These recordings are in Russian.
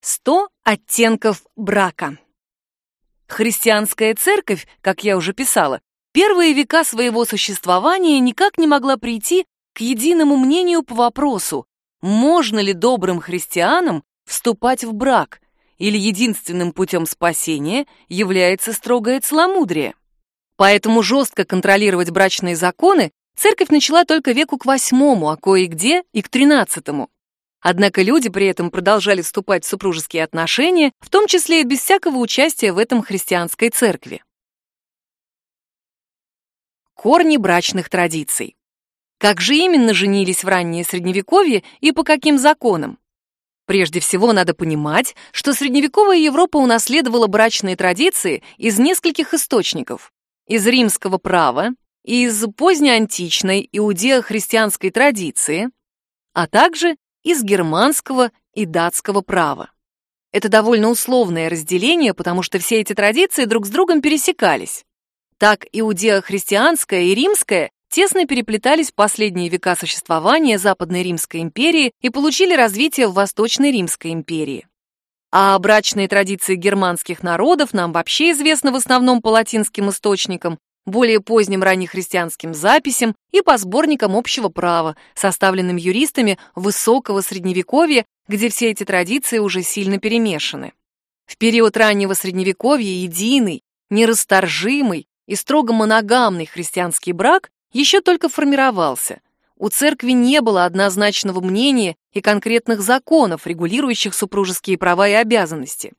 100 оттенков брака. Христианская церковь, как я уже писала, первые века своего существования никак не могла прийти к единому мнению по вопросу, можно ли добрым христианам вступать в брак, или единственным путем спасения является строгое целомудрие. Поэтому жестко контролировать брачные законы церковь начала только веку к восьмому, а кое-где и к тринадцатому. Однако люди при этом продолжали вступать в супружеские отношения, в том числе и без всякого участия в этом христианской церкви. Корни брачных традиций. Как же именно женились в раннее Средневековье и по каким законам? Прежде всего, надо понимать, что средневековая Европа унаследовала брачные традиции из нескольких источников. Из римского права, из позднеантичной иудео-христианской традиции, а также из германского и датского права. Это довольно условное разделение, потому что все эти традиции друг с другом пересекались. Так иудео-христианская и римская тесно переплетались в последние века существования Западной Римской империи и получили развитие в Восточной Римской империи. А брачные традиции германских народов нам вообще известны в основном по латинским источникам, более поздним раннехристианским записям и по сборникам общего права, составленным юристами высокого средневековья, где все эти традиции уже сильно перемешаны. В период раннего средневековья единый, нерасторжимый и строго моногамный христианский брак еще только формировался. У церкви не было однозначного мнения и конкретных законов, регулирующих супружеские права и обязанности.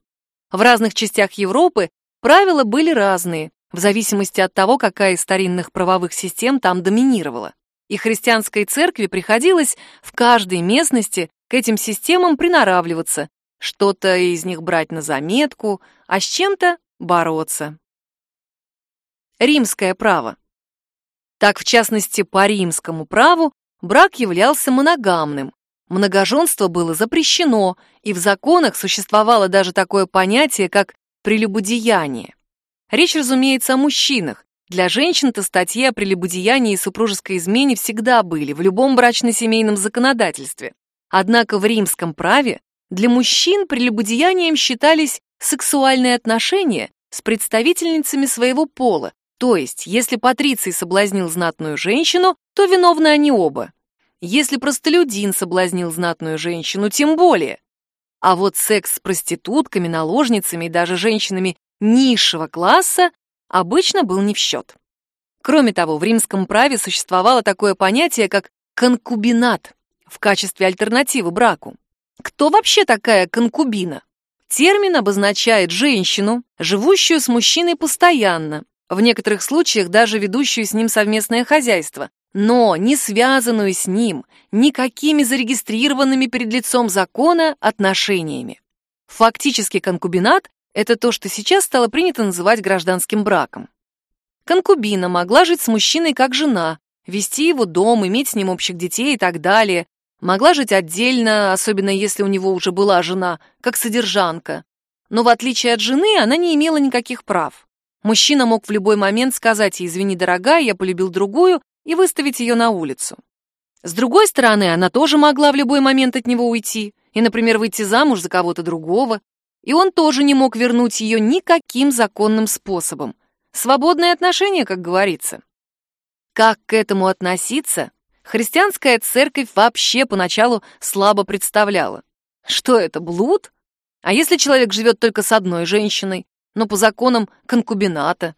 В разных частях Европы правила были разные, в зависимости от того, какая из старинных правовых систем там доминировала. И христианской церкви приходилось в каждой местности к этим системам приноравливаться, что-то из них брать на заметку, а с чем-то бороться. Римское право. Так, в частности, по римскому праву брак являлся моногамным, многоженство было запрещено, и в законах существовало даже такое понятие, как прелюбодеяние. Речь, разумеется, о мужчинах. Для женщин-то статьи о прелюбодеянии и супружеской измене всегда были, в любом брачно-семейном законодательстве. Однако в римском праве для мужчин прелюбодеянием считались сексуальные отношения с представительницами своего пола, то есть, если Патриций соблазнил знатную женщину, то виновны они оба. Если простолюдин соблазнил знатную женщину, тем более. А вот секс с проститутками, наложницами и даже женщинами низшего класса обычно был не в счет. Кроме того, в римском праве существовало такое понятие, как конкубинат в качестве альтернативы браку. Кто вообще такая конкубина? Термин обозначает женщину, живущую с мужчиной постоянно, в некоторых случаях даже ведущую с ним совместное хозяйство, но не связанную с ним никакими зарегистрированными перед лицом закона отношениями. Фактически конкубинат это то, что сейчас стало принято называть гражданским браком. Конкубина могла жить с мужчиной как жена, вести его дом, иметь с ним общих детей и так далее. Могла жить отдельно, особенно если у него уже была жена, как содержанка. Но в отличие от жены, она не имела никаких прав. Мужчина мог в любой момент сказать ей «Извини, дорогая, я полюбил другую» и выставить ее на улицу. С другой стороны, она тоже могла в любой момент от него уйти и, например, выйти замуж за кого-то другого, и он тоже не мог вернуть ее никаким законным способом. Свободные отношения, как говорится. Как к этому относиться, христианская церковь вообще поначалу слабо представляла. Что это, блуд? А если человек живет только с одной женщиной, но по законам конкубината?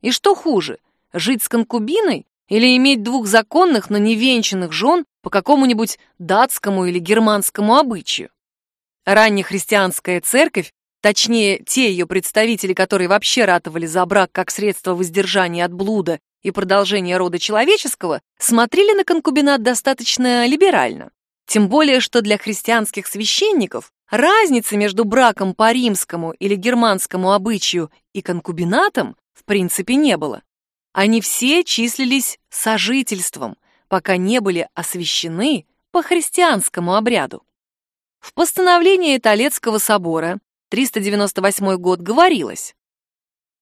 И что хуже, жить с конкубиной или иметь двух законных, но невенчанных жен по какому-нибудь датскому или германскому обычаю? Раннехристианская церковь, точнее, те ее представители, которые вообще ратовали за брак как средство воздержания от блуда и продолжения рода человеческого, смотрели на конкубинат достаточно либерально. Тем более, что для христианских священников разницы между браком по римскому или германскому обычаю и конкубинатом в принципе не было. Они все числились сожительством, пока не были освящены по христианскому обряду. В постановлении Толецкого собора 398 год говорилось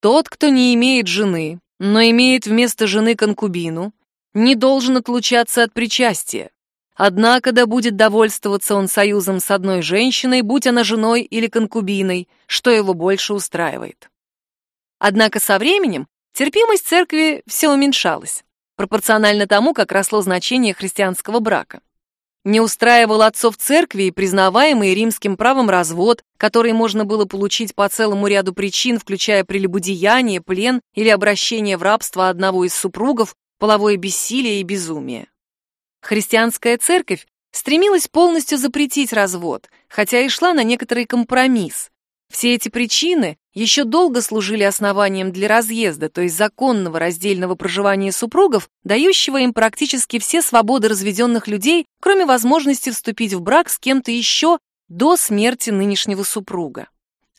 «Тот, кто не имеет жены, но имеет вместо жены конкубину, не должен отлучаться от причастия, Однако да будет довольствоваться он союзом с одной женщиной, будь она женой или конкубиной, что его больше устраивает. Однако со временем терпимость церкви все уменьшалась, пропорционально тому, как росло значение христианского брака. Не устраивал отцов церкви и признаваемый римским правом развод, который можно было получить по целому ряду причин, включая прелюбодеяние, плен или обращение в рабство одного из супругов, половое бессилие и безумие. Христианская церковь стремилась полностью запретить развод, хотя и шла на некоторый компромисс. Все эти причины еще долго служили основанием для разъезда, то есть законного раздельного проживания супругов, дающего им практически все свободы разведенных людей, кроме возможности вступить в брак с кем-то еще до смерти нынешнего супруга.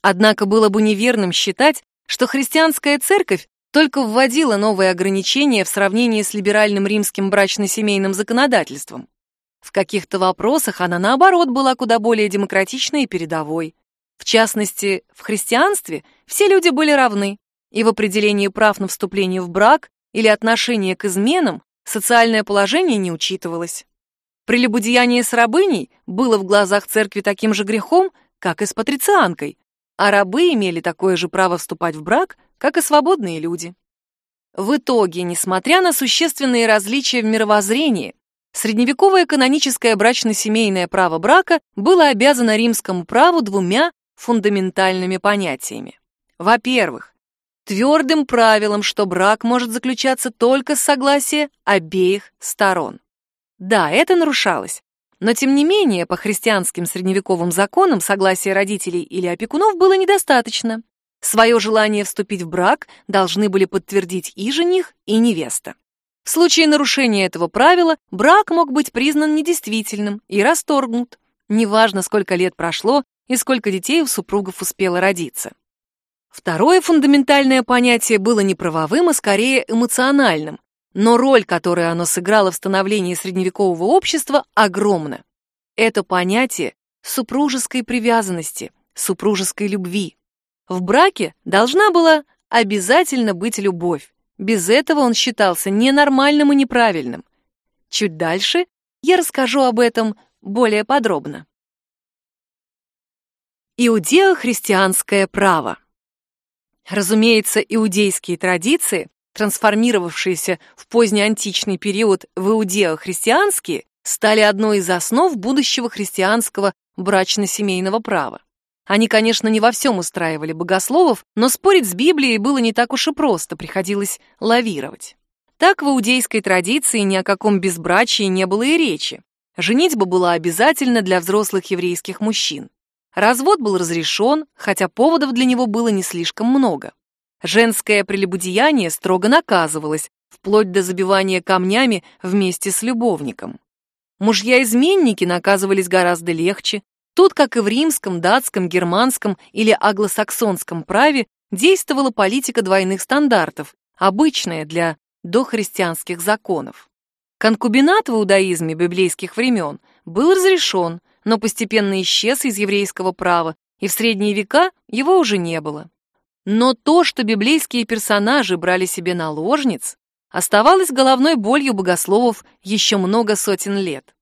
Однако было бы неверным считать, что христианская церковь только вводила новые ограничения в сравнении с либеральным римским брачно-семейным законодательством. В каких-то вопросах она, наоборот, была куда более демократичной и передовой. В частности, в христианстве все люди были равны, и в определении прав на вступление в брак или отношение к изменам социальное положение не учитывалось. Прелюбодеяние с рабыней было в глазах церкви таким же грехом, как и с патрицианкой, а рабы имели такое же право вступать в брак, как и свободные люди. В итоге, несмотря на существенные различия в мировоззрении, средневековое каноническое брачно-семейное право брака было обязано римскому праву двумя фундаментальными понятиями. Во-первых, твердым правилом, что брак может заключаться только с согласия обеих сторон. Да, это нарушалось, но тем не менее по христианским средневековым законам согласия родителей или опекунов было недостаточно. Свое желание вступить в брак должны были подтвердить и жених, и невеста. В случае нарушения этого правила брак мог быть признан недействительным и расторгнут. Неважно, сколько лет прошло и сколько детей у супругов успело родиться. Второе фундаментальное понятие было не правовым, а скорее эмоциональным, но роль, которую оно сыграло в становлении средневекового общества, огромна. Это понятие супружеской привязанности, супружеской любви. В браке должна была обязательно быть любовь. Без этого он считался ненормальным и неправильным. Чуть дальше я расскажу об этом более подробно. Иудео-христианское право. Разумеется, иудейские традиции, трансформировавшиеся в позднеантичный период в иудео-христианские, стали одной из основ будущего христианского брачно-семейного права. Они, конечно, не во всем устраивали богословов, но спорить с Библией было не так уж и просто, приходилось лавировать. Так в иудейской традиции ни о каком безбрачии не было и речи. Женитьба была обязательна для взрослых еврейских мужчин. Развод был разрешен, хотя поводов для него было не слишком много. Женское прелюбодеяние строго наказывалось, вплоть до забивания камнями вместе с любовником. Мужья-изменники наказывались гораздо легче. Тут, как и в римском, датском, германском или англосаксонском праве, действовала политика двойных стандартов, обычная для дохристианских законов. Конкубинат в иудаизме библейских времен был разрешен, но постепенно исчез из еврейского права, и в средние века его уже не было. Но то, что библейские персонажи брали себе наложниц, оставалось головной болью богословов еще много сотен лет.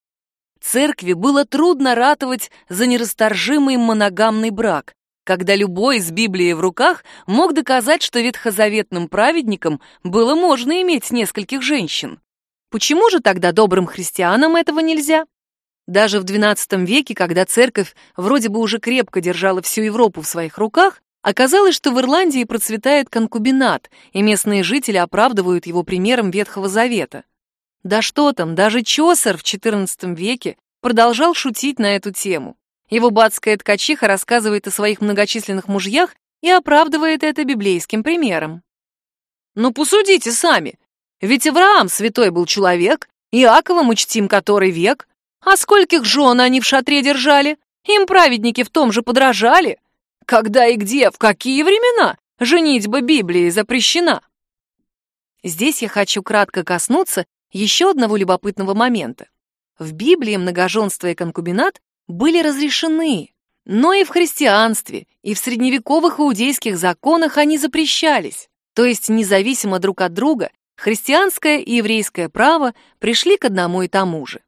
Церкви было трудно ратовать за нерасторжимый моногамный брак, когда любой из Библии в руках мог доказать, что ветхозаветным праведникам было можно иметь нескольких женщин. Почему же тогда добрым христианам этого нельзя? Даже в XII веке, когда церковь вроде бы уже крепко держала всю Европу в своих руках, оказалось, что в Ирландии процветает конкубинат, и местные жители оправдывают его примером Ветхого Завета. Да что там, даже Чосер в XIV веке продолжал шутить на эту тему. Его бацкая ткачиха рассказывает о своих многочисленных мужьях и оправдывает это библейским примером. «Ну, посудите сами, ведь Авраам святой был человек, Иакова мы который век, а скольких жен они в шатре держали? Им праведники в том же подражали. Когда и где, в какие времена женитьба Библии запрещена? Здесь я хочу кратко коснуться еще одного любопытного момента. В Библии многоженство и конкубинат были разрешены, но и в христианстве, и в средневековых иудейских законах они запрещались. То есть независимо друг от друга христианское и еврейское право пришли к одному и тому же.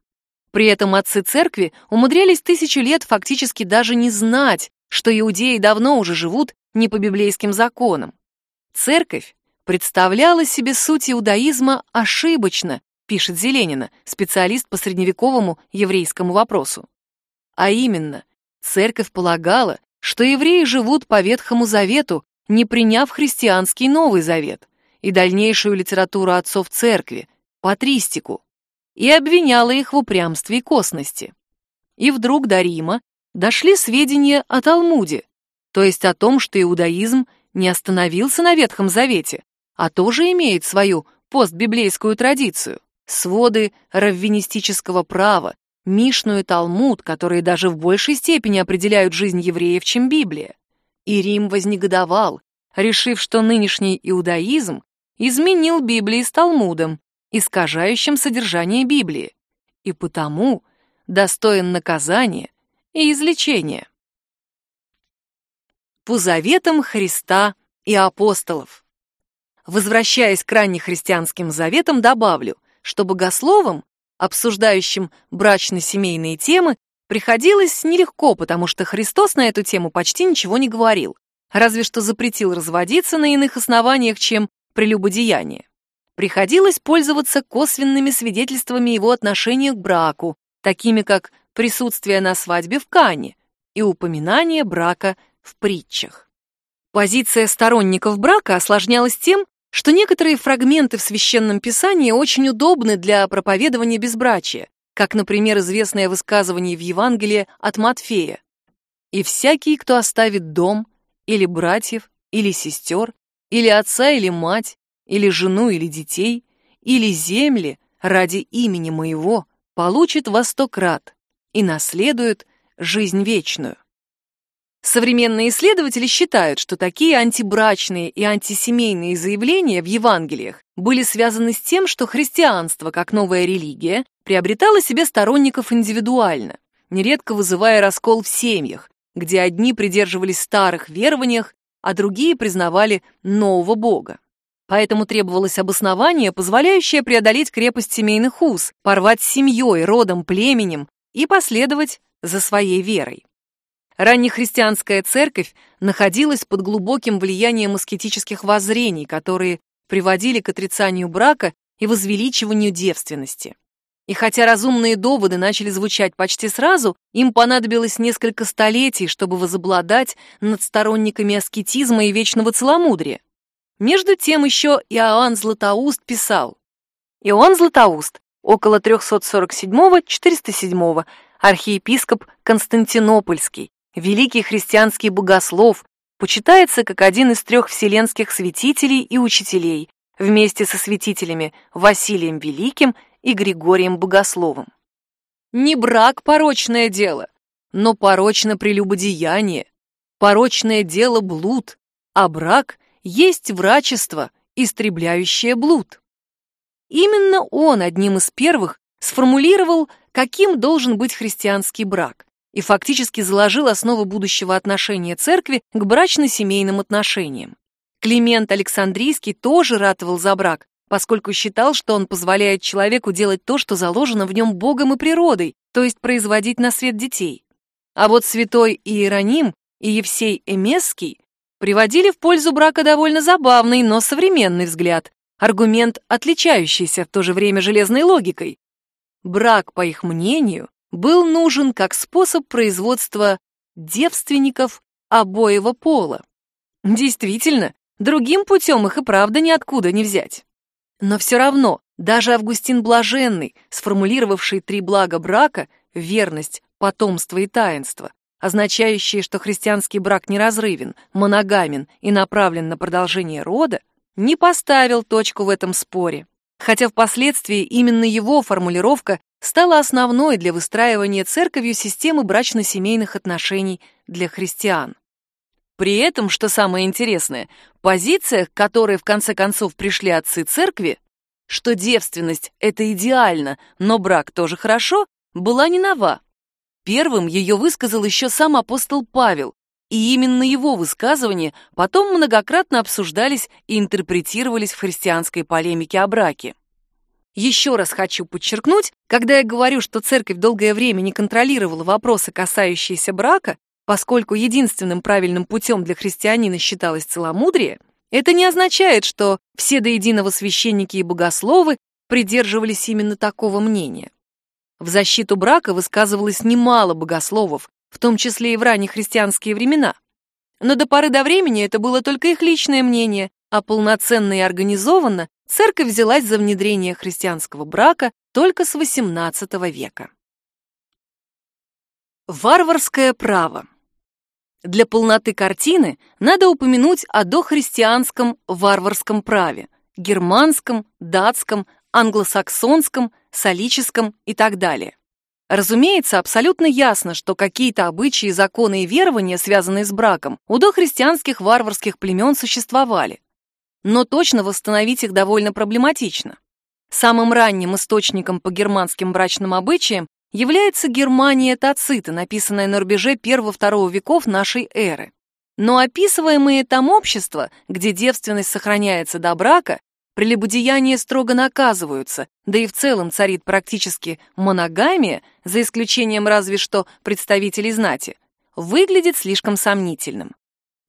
При этом отцы церкви умудрялись тысячу лет фактически даже не знать, что иудеи давно уже живут не по библейским законам. Церковь представляла себе суть иудаизма ошибочно, пишет Зеленина, специалист по средневековому еврейскому вопросу. А именно, церковь полагала, что евреи живут по Ветхому Завету, не приняв христианский Новый Завет и дальнейшую литературу отцов церкви, патристику, и обвиняла их в упрямстве и косности. И вдруг до Рима дошли сведения о Талмуде, то есть о том, что иудаизм не остановился на Ветхом Завете, а тоже имеет свою постбиблейскую традицию, своды раввинистического права, Мишну и Талмуд, которые даже в большей степени определяют жизнь евреев, чем Библия. И Рим вознегодовал, решив, что нынешний иудаизм изменил Библии с Талмудом, искажающим содержание Библии, и потому достоин наказания и излечения. По заветам Христа и апостолов. Возвращаясь к раннехристианским заветам, добавлю, что богословам, обсуждающим брачно-семейные темы, приходилось нелегко, потому что Христос на эту тему почти ничего не говорил, разве что запретил разводиться на иных основаниях, чем прелюбодеяние. Приходилось пользоваться косвенными свидетельствами его отношения к браку, такими как присутствие на свадьбе в Кане и упоминание брака в притчах. Позиция сторонников брака осложнялась тем, что некоторые фрагменты в Священном Писании очень удобны для проповедования безбрачия, как, например, известное высказывание в Евангелии от Матфея. «И всякий, кто оставит дом, или братьев, или сестер, или отца, или мать, или жену, или детей, или земли ради имени моего, получит во сто крат и наследует жизнь вечную». Современные исследователи считают, что такие антибрачные и антисемейные заявления в Евангелиях были связаны с тем, что христианство, как новая религия, приобретало себе сторонников индивидуально, нередко вызывая раскол в семьях, где одни придерживались старых верованиях, а другие признавали нового бога. Поэтому требовалось обоснование, позволяющее преодолеть крепость семейных уз, порвать с семьей, родом, племенем и последовать за своей верой. Раннехристианская церковь находилась под глубоким влиянием аскетических воззрений, которые приводили к отрицанию брака и возвеличиванию девственности. И хотя разумные доводы начали звучать почти сразу, им понадобилось несколько столетий, чтобы возобладать над сторонниками аскетизма и вечного целомудрия. Между тем еще Иоанн Златоуст писал. Иоанн Златоуст, около 347-407, архиепископ Константинопольский, великий христианский богослов, почитается как один из трех вселенских святителей и учителей, вместе со святителями Василием Великим и Григорием Богословом. Не брак – порочное дело, но порочно прелюбодеяние, порочное дело – блуд, а брак есть врачество, истребляющее блуд. Именно он одним из первых сформулировал, каким должен быть христианский брак, и фактически заложил основы будущего отношения церкви к брачно-семейным отношениям. Климент Александрийский тоже ратовал за брак, поскольку считал, что он позволяет человеку делать то, что заложено в нем Богом и природой, то есть производить на свет детей. А вот святой Иероним и Евсей Эмесский приводили в пользу брака довольно забавный, но современный взгляд, аргумент, отличающийся в то же время железной логикой. Брак, по их мнению, был нужен как способ производства девственников обоего пола. Действительно, другим путем их и правда ниоткуда не взять. Но все равно, даже Августин Блаженный, сформулировавший три блага брака — верность, потомство и таинство, означающие, что христианский брак неразрывен, моногамен и направлен на продолжение рода, не поставил точку в этом споре. Хотя впоследствии именно его формулировка стала основной для выстраивания церковью системы брачно-семейных отношений для христиан. При этом, что самое интересное, позиция, к которой в конце концов пришли отцы церкви, что девственность — это идеально, но брак тоже хорошо, была не нова. Первым ее высказал еще сам апостол Павел, и именно его высказывания потом многократно обсуждались и интерпретировались в христианской полемике о браке. Еще раз хочу подчеркнуть, когда я говорю, что церковь долгое время не контролировала вопросы, касающиеся брака, поскольку единственным правильным путем для христианина считалось целомудрие, это не означает, что все до единого священники и богословы придерживались именно такого мнения. В защиту брака высказывалось немало богословов, в том числе и в раннехристианские времена. Но до поры до времени это было только их личное мнение, а полноценно и организованно церковь взялась за внедрение христианского брака только с XVIII века. Варварское право. Для полноты картины надо упомянуть о дохристианском варварском праве, германском, датском, англосаксонском, солическом и так далее. Разумеется, абсолютно ясно, что какие-то обычаи, законы и верования, связанные с браком, у дохристианских варварских племен существовали. Но точно восстановить их довольно проблематично. Самым ранним источником по германским брачным обычаям является Германия Тацита, написанная на рубеже 1-2 веков нашей эры. Но описываемые там общества, где девственность сохраняется до брака, прелюбодеяния строго наказываются, да и в целом царит практически моногамия, за исключением разве что представителей знати, выглядит слишком сомнительным.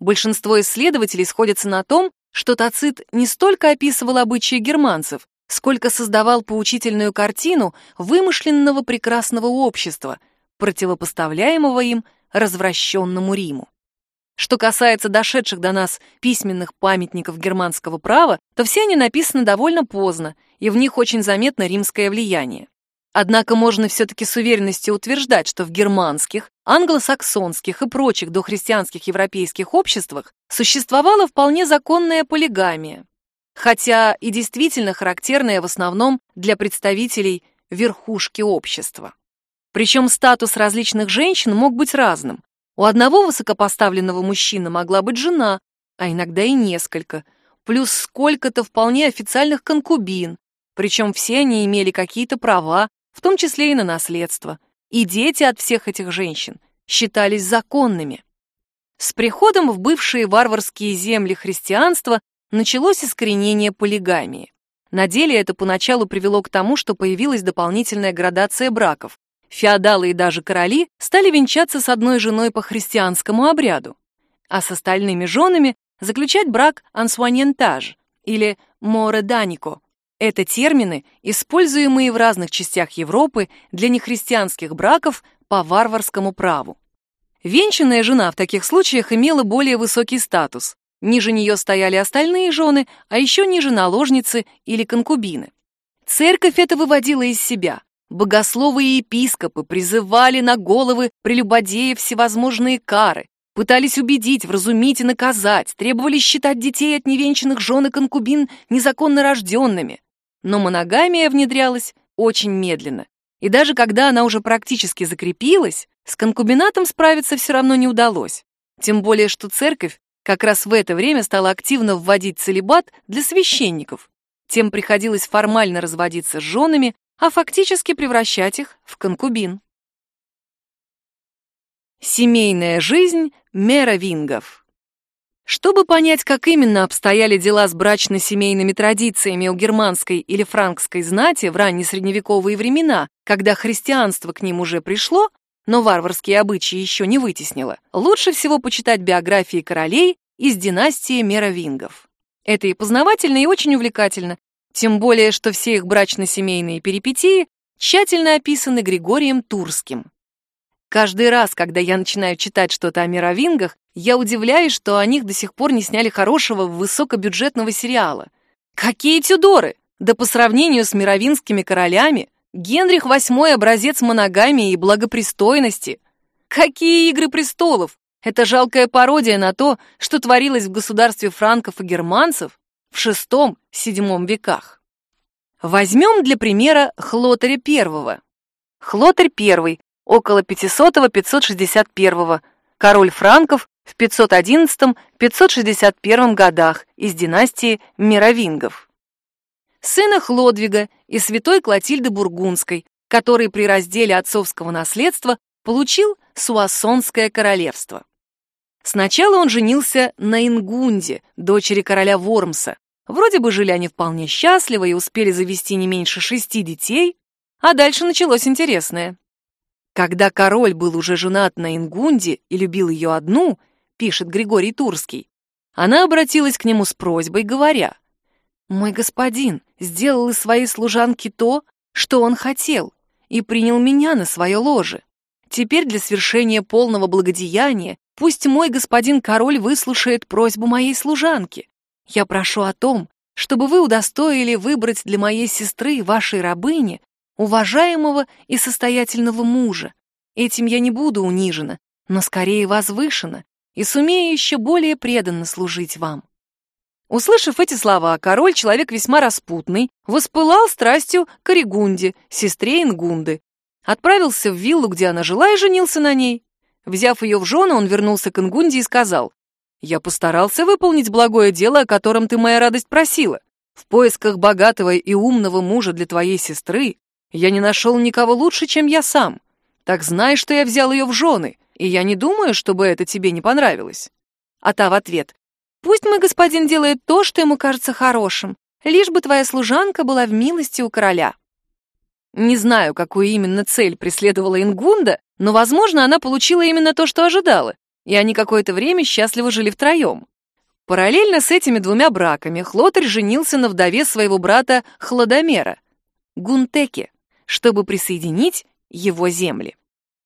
Большинство исследователей сходятся на том, что Тацит не столько описывал обычаи германцев, сколько создавал поучительную картину вымышленного прекрасного общества, противопоставляемого им развращенному Риму. Что касается дошедших до нас письменных памятников германского права, то все они написаны довольно поздно, и в них очень заметно римское влияние. Однако можно все-таки с уверенностью утверждать, что в германских, англосаксонских и прочих дохристианских европейских обществах существовала вполне законная полигамия, хотя и действительно характерная в основном для представителей верхушки общества. Причем статус различных женщин мог быть разным. У одного высокопоставленного мужчины могла быть жена, а иногда и несколько, плюс сколько-то вполне официальных конкубин, причем все они имели какие-то права, в том числе и на наследство, и дети от всех этих женщин считались законными. С приходом в бывшие варварские земли христианства началось искоренение полигамии. На деле это поначалу привело к тому, что появилась дополнительная градация браков. Феодалы и даже короли стали венчаться с одной женой по христианскому обряду, а с остальными женами заключать брак ансуаньентаж или мореданико, это термины, используемые в разных частях Европы для нехристианских браков по варварскому праву. Венчанная жена в таких случаях имела более высокий статус. Ниже нее стояли остальные жены, а еще ниже наложницы или конкубины. Церковь это выводила из себя. Богословы и епископы призывали на головы прелюбодеев всевозможные кары, пытались убедить, вразумить и наказать, требовали считать детей от невенчанных жен и конкубин незаконно рожденными. Но моногамия внедрялась очень медленно. И даже когда она уже практически закрепилась, с конкубинатом справиться все равно не удалось. Тем более, что церковь как раз в это время стала активно вводить целебат для священников. Тем приходилось формально разводиться с женами, а фактически превращать их в конкубин. Семейная жизнь меровингов чтобы понять, как именно обстояли дела с брачно-семейными традициями у германской или франкской знати в раннесредневековые времена, когда христианство к ним уже пришло, но варварские обычаи еще не вытеснило, лучше всего почитать биографии королей из династии Меровингов. Это и познавательно, и очень увлекательно, тем более, что все их брачно-семейные перипетии тщательно описаны Григорием Турским. Каждый раз, когда я начинаю читать что-то о Меровингах, я удивляюсь, что о них до сих пор не сняли хорошего высокобюджетного сериала. Какие Тюдоры! Да по сравнению с мировинскими королями, Генрих VIII образец моногамии и благопристойности. Какие игры престолов! Это жалкая пародия на то, что творилось в государстве франков и германцев в VI-VII веках. Возьмем для примера Хлотаря I. Хлотарь I, около 500-561, король франков в 511-561 годах из династии Мировингов. Сына Хлодвига и святой Клотильды Бургундской, который при разделе отцовского наследства получил Суассонское королевство. Сначала он женился на Ингунде, дочери короля Вормса, Вроде бы жили они вполне счастливо и успели завести не меньше шести детей, а дальше началось интересное. Когда король был уже женат на Ингунде и любил ее одну, пишет Григорий Турский, она обратилась к нему с просьбой, говоря, «Мой господин сделал из своей служанки то, что он хотел, и принял меня на свое ложе. Теперь для свершения полного благодеяния пусть мой господин король выслушает просьбу моей служанки. Я прошу о том, чтобы вы удостоили выбрать для моей сестры, вашей рабыни, уважаемого и состоятельного мужа. Этим я не буду унижена, но скорее возвышена и сумею еще более преданно служить вам. Услышав эти слова, король, человек весьма распутный, воспылал страстью к Оригунде, сестре Ингунды. Отправился в виллу, где она жила, и женился на ней. Взяв ее в жены, он вернулся к Ингунде и сказал, «Я постарался выполнить благое дело, о котором ты, моя радость, просила. В поисках богатого и умного мужа для твоей сестры я не нашел никого лучше, чем я сам. Так знай, что я взял ее в жены, и я не думаю, чтобы это тебе не понравилось». А та в ответ, Пусть мой господин делает то, что ему кажется хорошим, лишь бы твоя служанка была в милости у короля. Не знаю, какую именно цель преследовала Ингунда, но, возможно, она получила именно то, что ожидала, и они какое-то время счастливо жили втроем. Параллельно с этими двумя браками Хлотарь женился на вдове своего брата Хладомера, Гунтеке, чтобы присоединить его земли.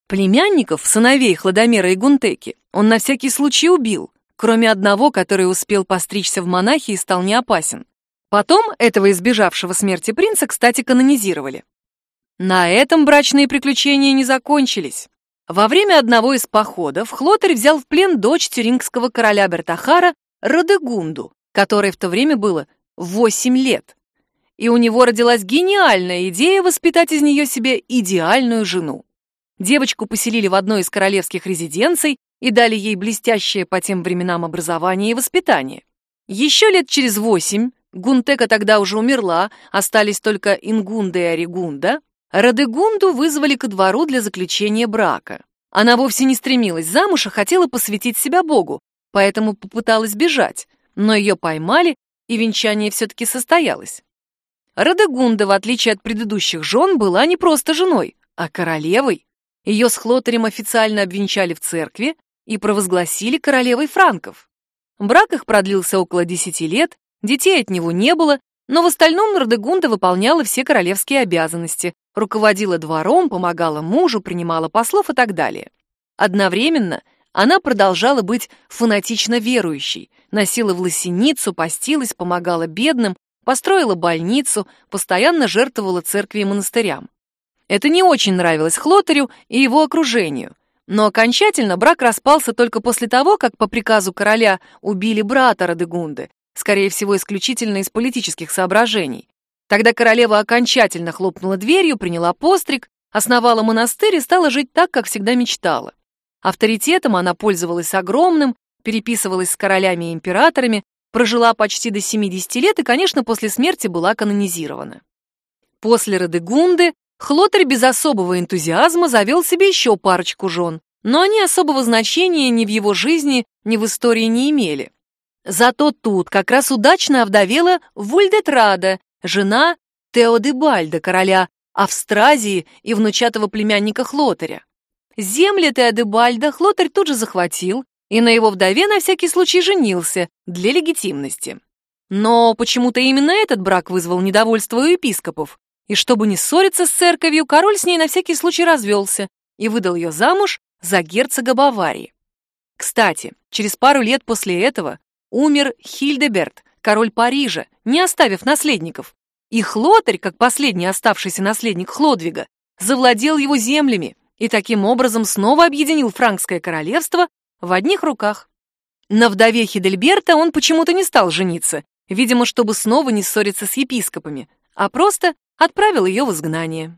Племянников, сыновей Хладомера и Гунтеки, он на всякий случай убил, кроме одного, который успел постричься в монахи и стал неопасен. Потом этого избежавшего смерти принца, кстати, канонизировали. На этом брачные приключения не закончились. Во время одного из походов Хлотарь взял в плен дочь тюрингского короля Бертахара Радегунду, которой в то время было 8 лет. И у него родилась гениальная идея воспитать из нее себе идеальную жену. Девочку поселили в одной из королевских резиденций, и дали ей блестящее по тем временам образование и воспитание. Еще лет через восемь, Гунтека тогда уже умерла, остались только Ингунда и Оригунда, Радегунду вызвали ко двору для заключения брака. Она вовсе не стремилась замуж, а хотела посвятить себя Богу, поэтому попыталась бежать, но ее поймали, и венчание все-таки состоялось. Радегунда, в отличие от предыдущих жен, была не просто женой, а королевой. Ее с Хлотарем официально обвенчали в церкви, и провозгласили королевой франков. Брак их продлился около десяти лет, детей от него не было, но в остальном Нордегунда выполняла все королевские обязанности, руководила двором, помогала мужу, принимала послов и так далее. Одновременно она продолжала быть фанатично верующей, носила в лосиницу, постилась, помогала бедным, построила больницу, постоянно жертвовала церкви и монастырям. Это не очень нравилось Хлотарю и его окружению – но окончательно брак распался только после того, как по приказу короля убили брата Радегунды, скорее всего, исключительно из политических соображений. Тогда королева окончательно хлопнула дверью, приняла постриг, основала монастырь и стала жить так, как всегда мечтала. Авторитетом она пользовалась огромным, переписывалась с королями и императорами, прожила почти до 70 лет и, конечно, после смерти была канонизирована. После Радегунды Хлотарь без особого энтузиазма завел себе еще парочку жен, но они особого значения ни в его жизни, ни в истории не имели. Зато тут как раз удачно овдовела Вульдетрада, жена Теодебальда, короля Австразии и внучатого племянника Хлотаря. Земли Теодебальда Хлотарь тут же захватил и на его вдове на всякий случай женился для легитимности. Но почему-то именно этот брак вызвал недовольство у епископов, и чтобы не ссориться с церковью, король с ней на всякий случай развелся и выдал ее замуж за герцога Баварии. Кстати, через пару лет после этого умер Хильдеберт, король Парижа, не оставив наследников. И Хлотарь, как последний оставшийся наследник Хлодвига, завладел его землями и таким образом снова объединил франкское королевство в одних руках. На вдове Хидельберта он почему-то не стал жениться, видимо, чтобы снова не ссориться с епископами, а просто отправил ее в изгнание.